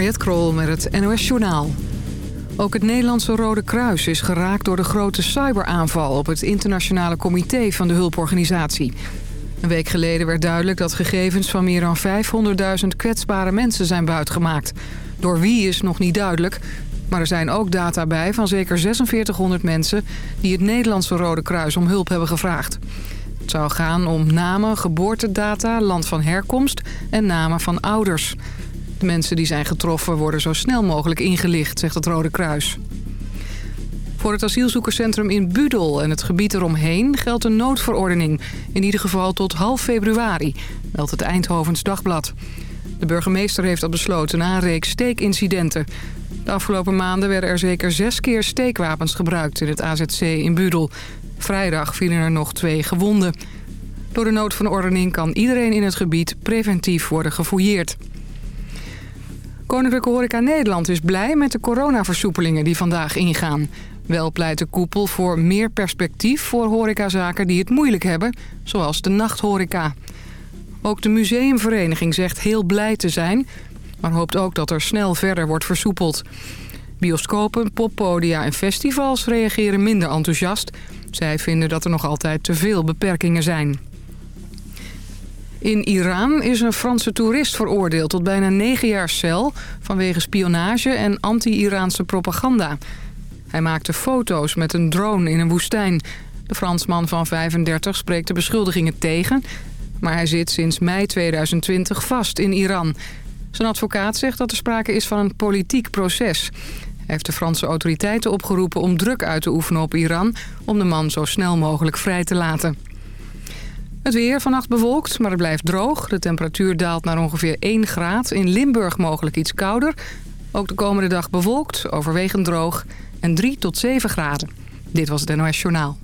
Mariette Krol met het NOS Journaal. Ook het Nederlandse Rode Kruis is geraakt door de grote cyberaanval... op het internationale comité van de hulporganisatie. Een week geleden werd duidelijk dat gegevens van meer dan 500.000 kwetsbare mensen zijn buitgemaakt. Door wie is nog niet duidelijk, maar er zijn ook data bij van zeker 4600 mensen... die het Nederlandse Rode Kruis om hulp hebben gevraagd. Het zou gaan om namen, geboortedata, land van herkomst en namen van ouders... Mensen die zijn getroffen worden zo snel mogelijk ingelicht, zegt het Rode Kruis. Voor het asielzoekerscentrum in Budel en het gebied eromheen geldt een noodverordening. In ieder geval tot half februari, meldt het Eindhovens Dagblad. De burgemeester heeft dat besloten na een reeks steekincidenten. De afgelopen maanden werden er zeker zes keer steekwapens gebruikt in het AZC in Budel. Vrijdag vielen er nog twee gewonden. Door de noodverordening kan iedereen in het gebied preventief worden gefouilleerd. Koninklijke Horeca Nederland is blij met de coronaversoepelingen die vandaag ingaan. Wel pleit de koepel voor meer perspectief voor horecazaken die het moeilijk hebben, zoals de nachthoreca. Ook de museumvereniging zegt heel blij te zijn, maar hoopt ook dat er snel verder wordt versoepeld. Bioscopen, poppodia en festivals reageren minder enthousiast. Zij vinden dat er nog altijd te veel beperkingen zijn. In Iran is een Franse toerist veroordeeld tot bijna negen jaar cel... vanwege spionage en anti-Iraanse propaganda. Hij maakte foto's met een drone in een woestijn. De Fransman van 35 spreekt de beschuldigingen tegen... maar hij zit sinds mei 2020 vast in Iran. Zijn advocaat zegt dat er sprake is van een politiek proces. Hij heeft de Franse autoriteiten opgeroepen om druk uit te oefenen op Iran... om de man zo snel mogelijk vrij te laten. Het weer vannacht bewolkt, maar het blijft droog. De temperatuur daalt naar ongeveer 1 graad. In Limburg mogelijk iets kouder. Ook de komende dag bewolkt, overwegend droog en 3 tot 7 graden. Dit was het NOS Journaal.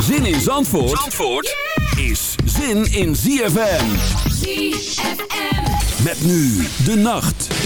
Zin in Zandvoort, Zandvoort is zin in ZFM. ZFM. Met nu de nacht.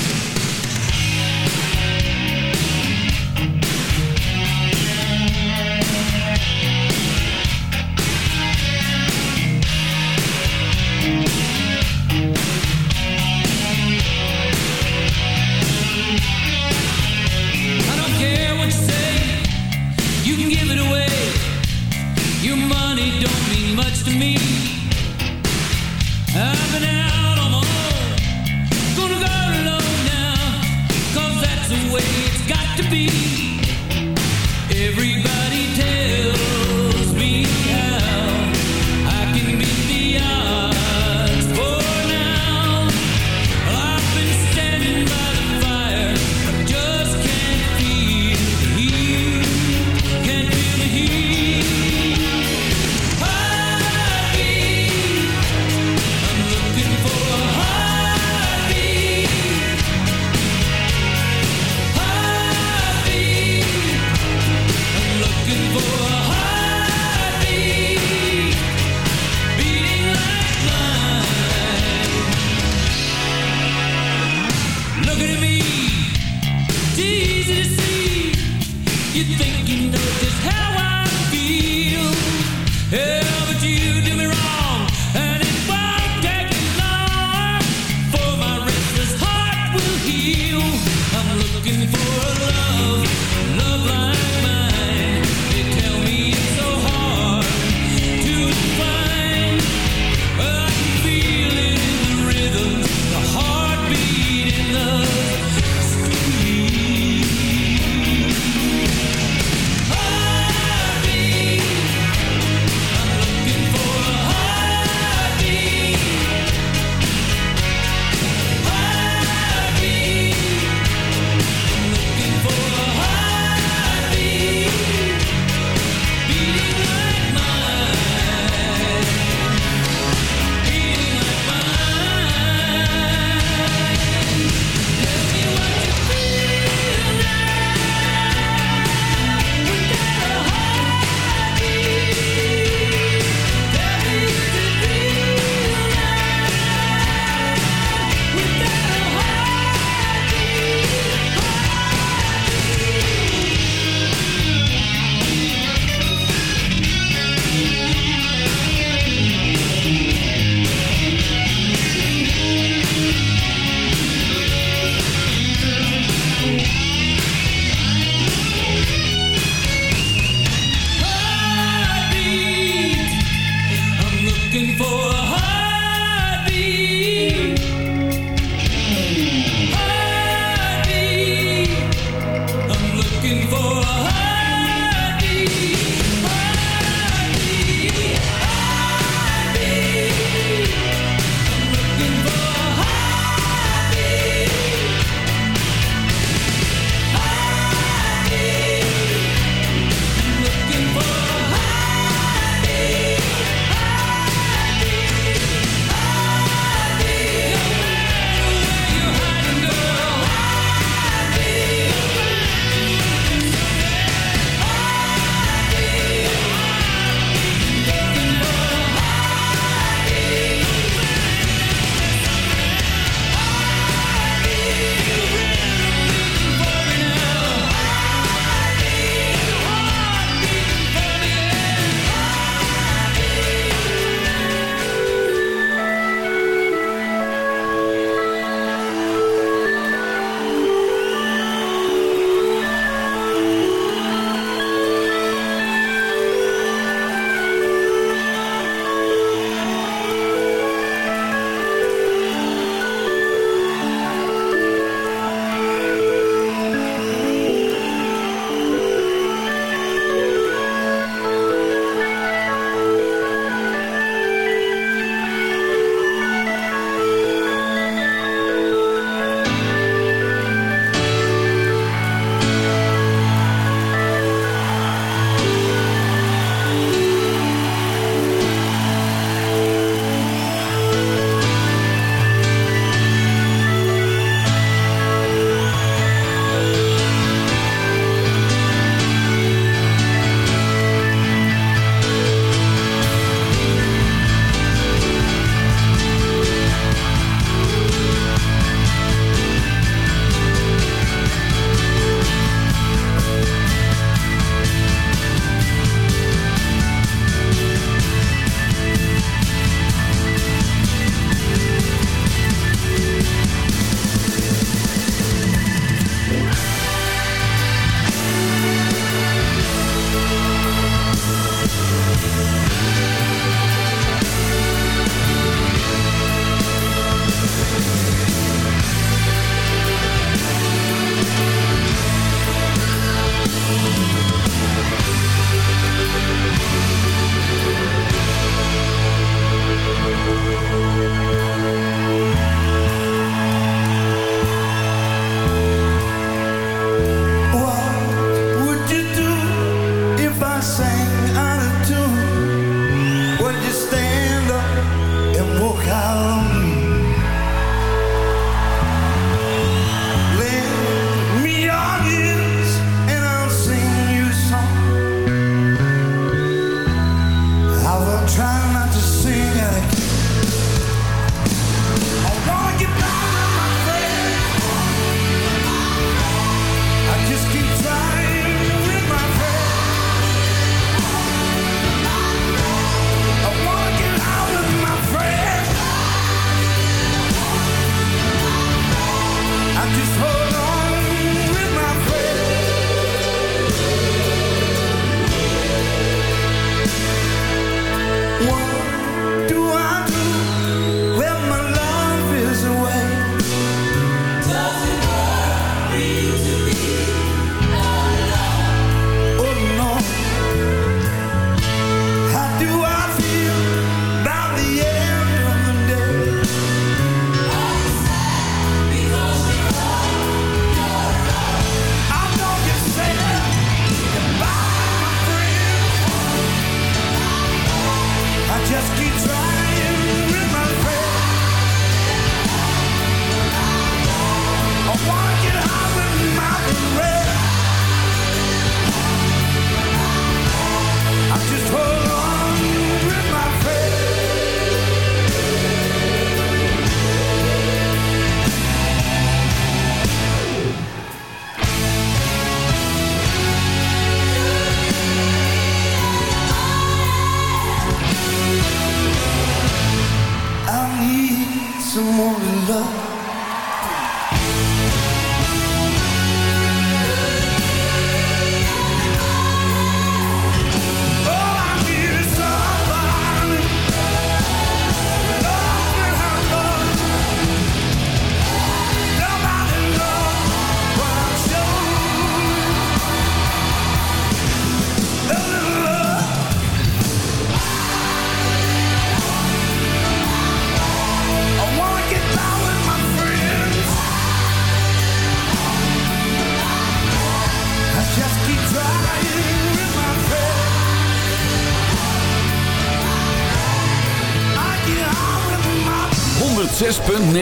106.9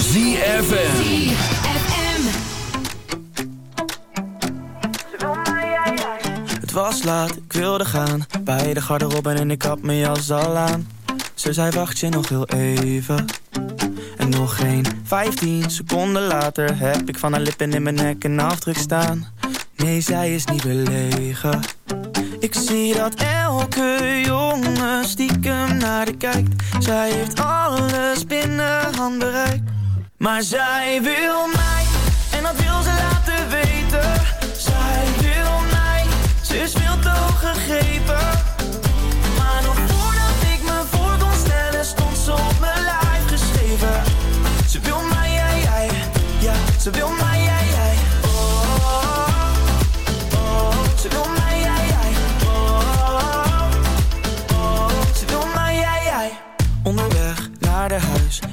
ZFN Het was laat, ik wilde gaan. Bij de garderobe en ik had mijn jas al aan. Ze zei wacht je nog heel even? En nog geen 15 seconden later Heb ik van haar lippen in mijn nek een afdruk staan. Nee, zij is niet belegen ik zie dat elke jongen stiekem naar de kijkt. Zij heeft alles binnen handbereik. Maar zij wil mij, en dat wil ze laten weten. Zij wil mij, ze is veel te gegrepen. Maar nog voordat ik me voor kon stellen, stond ze op mijn lijf geschreven. Ze wil mij, jij, jij, ja, ze wil mij,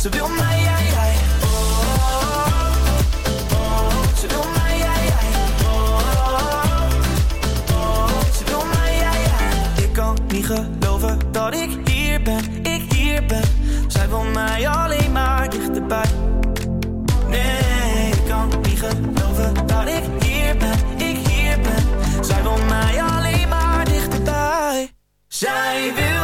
Ze wil mij, jij, jij. Oh, ze wil mij, jij, jij. Oh, ze wil mij. Ik kan niet geloven dat ik hier ben, ik hier ben. Zij wil mij alleen maar dichterbij. Nee, ik kan niet geloven dat ik hier ben, ik hier ben. Zij wil mij alleen maar dichterbij. Zij wil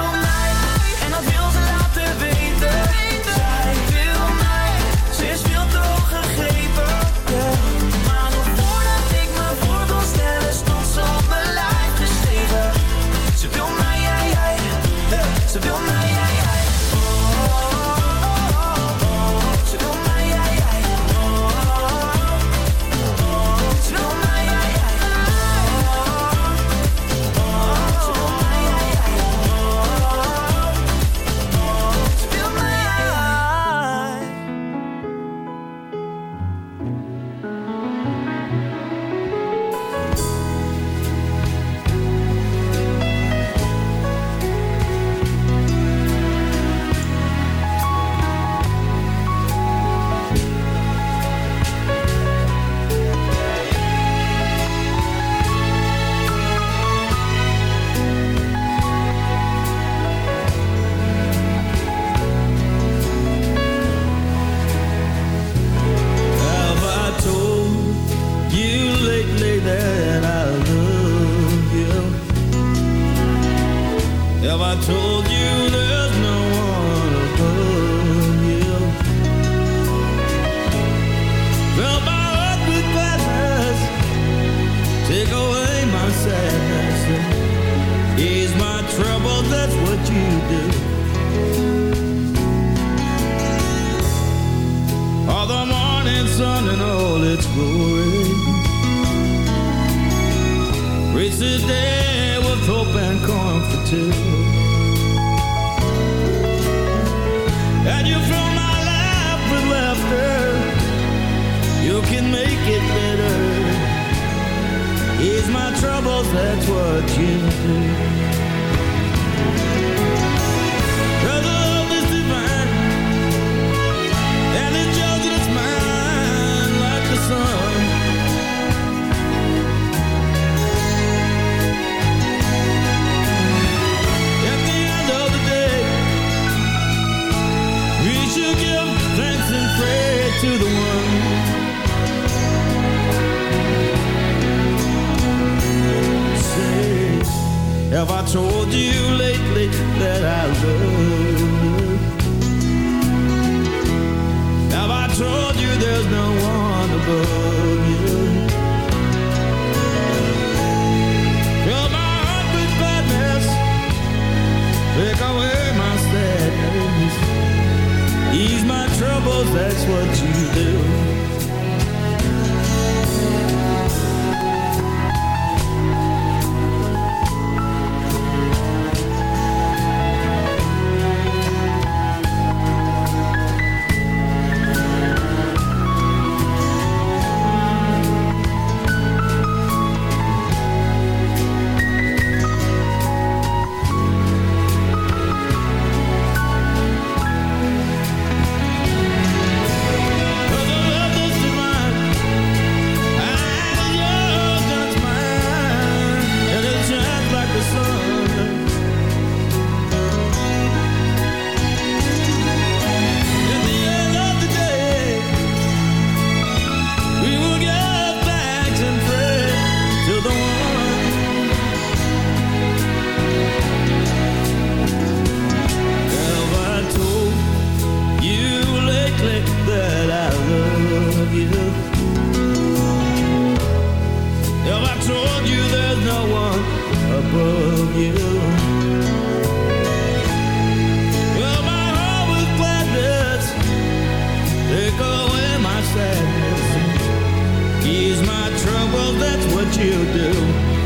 van Zandvoort, op 106.9 FM.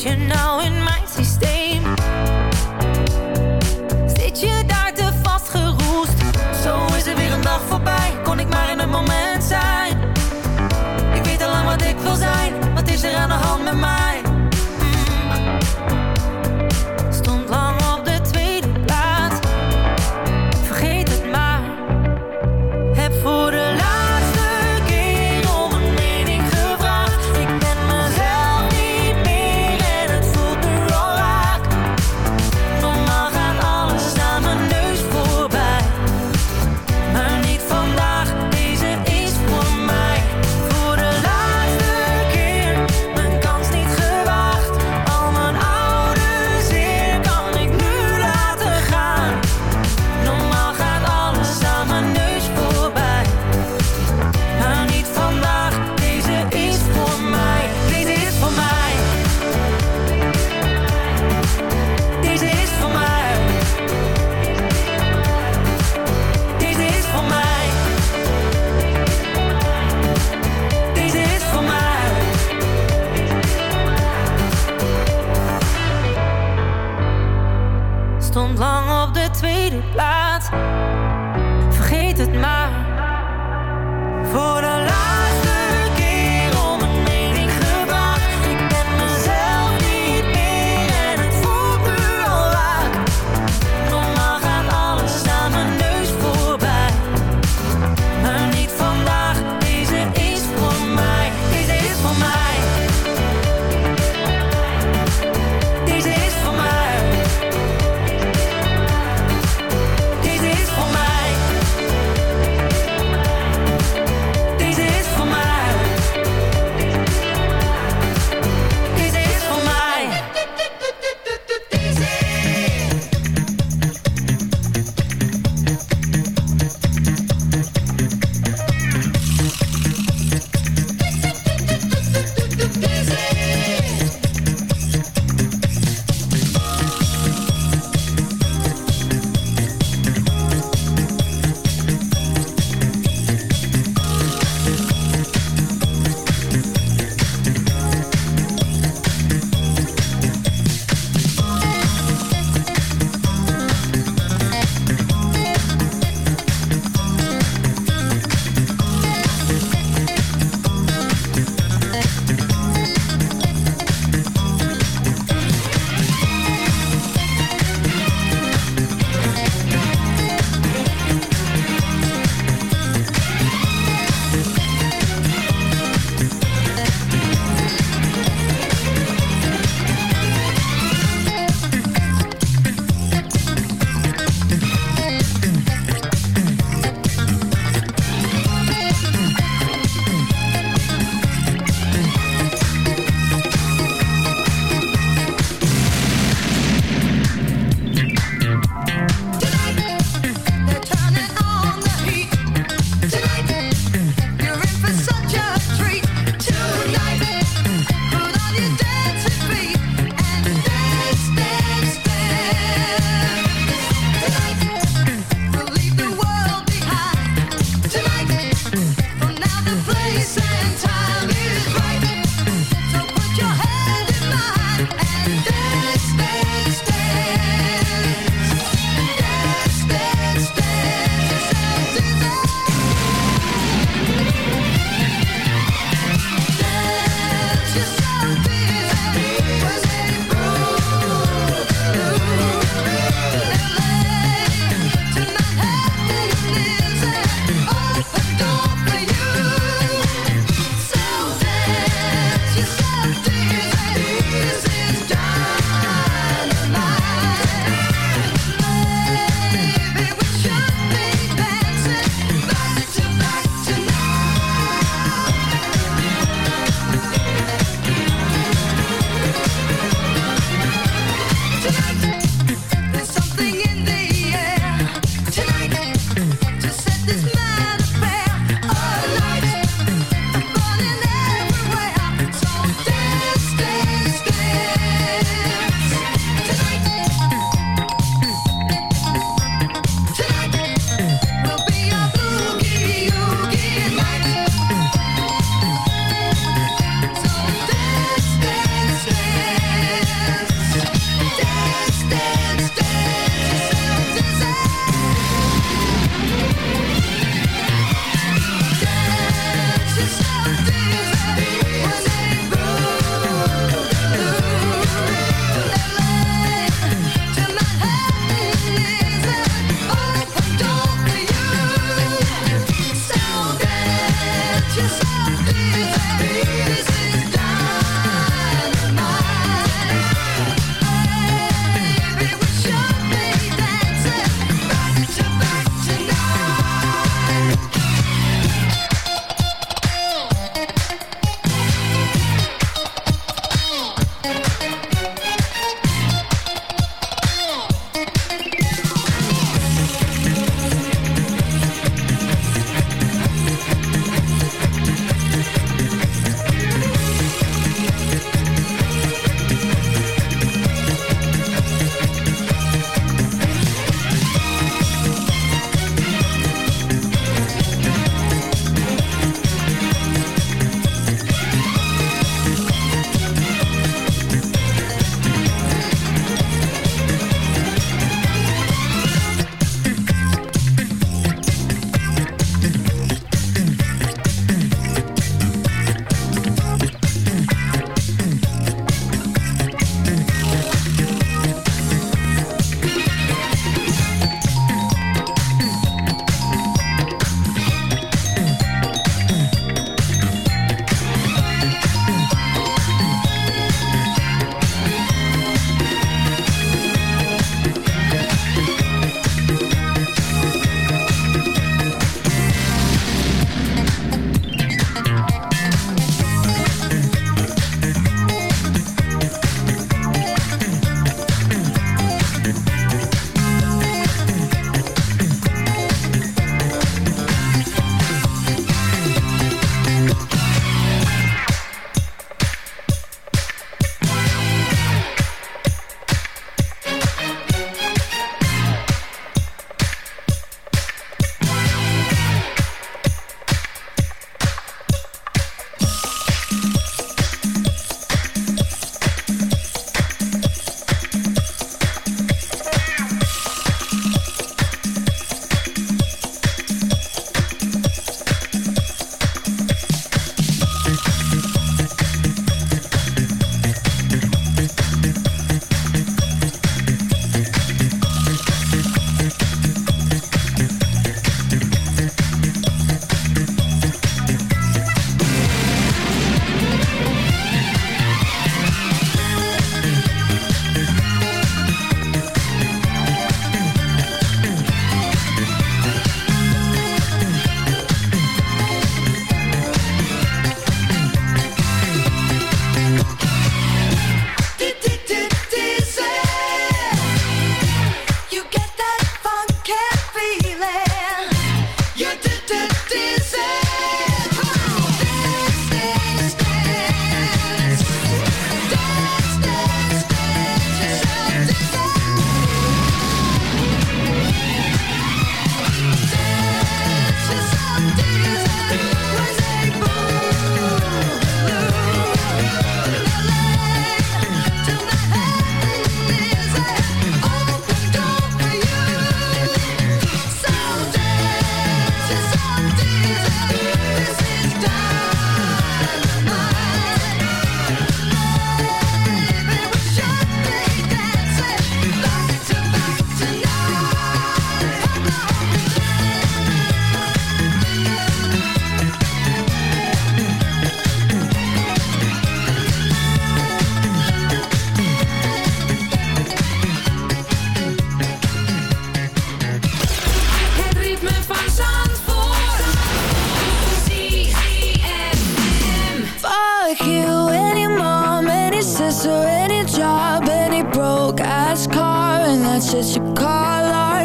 Wat zit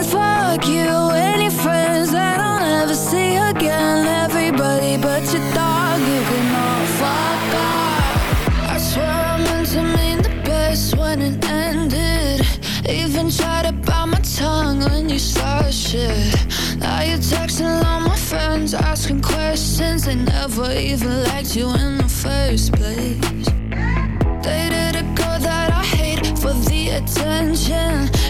Fuck you and your friends that I'll never see again. Everybody but your dog, you. I swear I meant to mean the best when it ended. Even tried to bite my tongue when you started shit. Now you're texting all my friends, asking questions. They never even liked you in the first place. Dated a girl that I hate for the attention.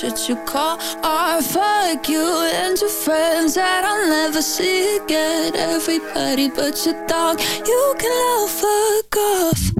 shit you call art. Fuck you and your friends that I'll never see again. Everybody but your dog, you can all fuck off.